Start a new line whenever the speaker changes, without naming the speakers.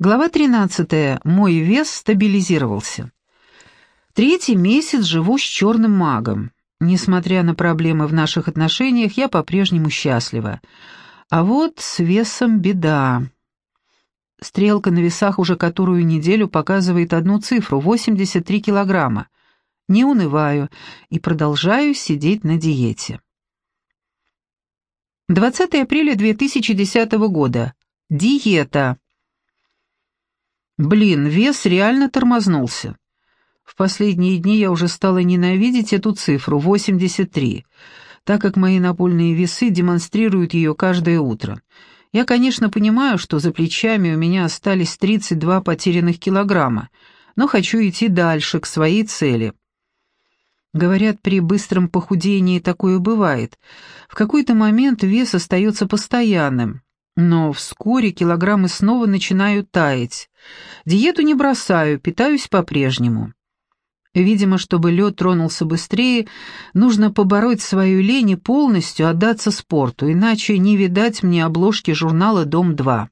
Глава 13. Мой вес стабилизировался. Третий месяц живу с черным магом. Несмотря на проблемы в наших отношениях, я по-прежнему счастлива. А вот с весом беда. Стрелка на весах уже которую неделю показывает одну цифру — 83 килограмма. Не унываю и продолжаю сидеть на диете. 20 апреля 2010 года. Диета. Блин, вес реально тормознулся. В последние дни я уже стала ненавидеть эту цифру, 83, так как мои напольные весы демонстрируют ее каждое утро. Я, конечно, понимаю, что за плечами у меня остались 32 потерянных килограмма, но хочу идти дальше, к своей цели. Говорят, при быстром похудении такое бывает. В какой-то момент вес остается постоянным, но вскоре килограммы снова начинают таять. Диету не бросаю, питаюсь по-прежнему. Видимо, чтобы лед тронулся быстрее, нужно побороть свою лень и полностью отдаться спорту, иначе не видать мне обложки журнала «Дом-2».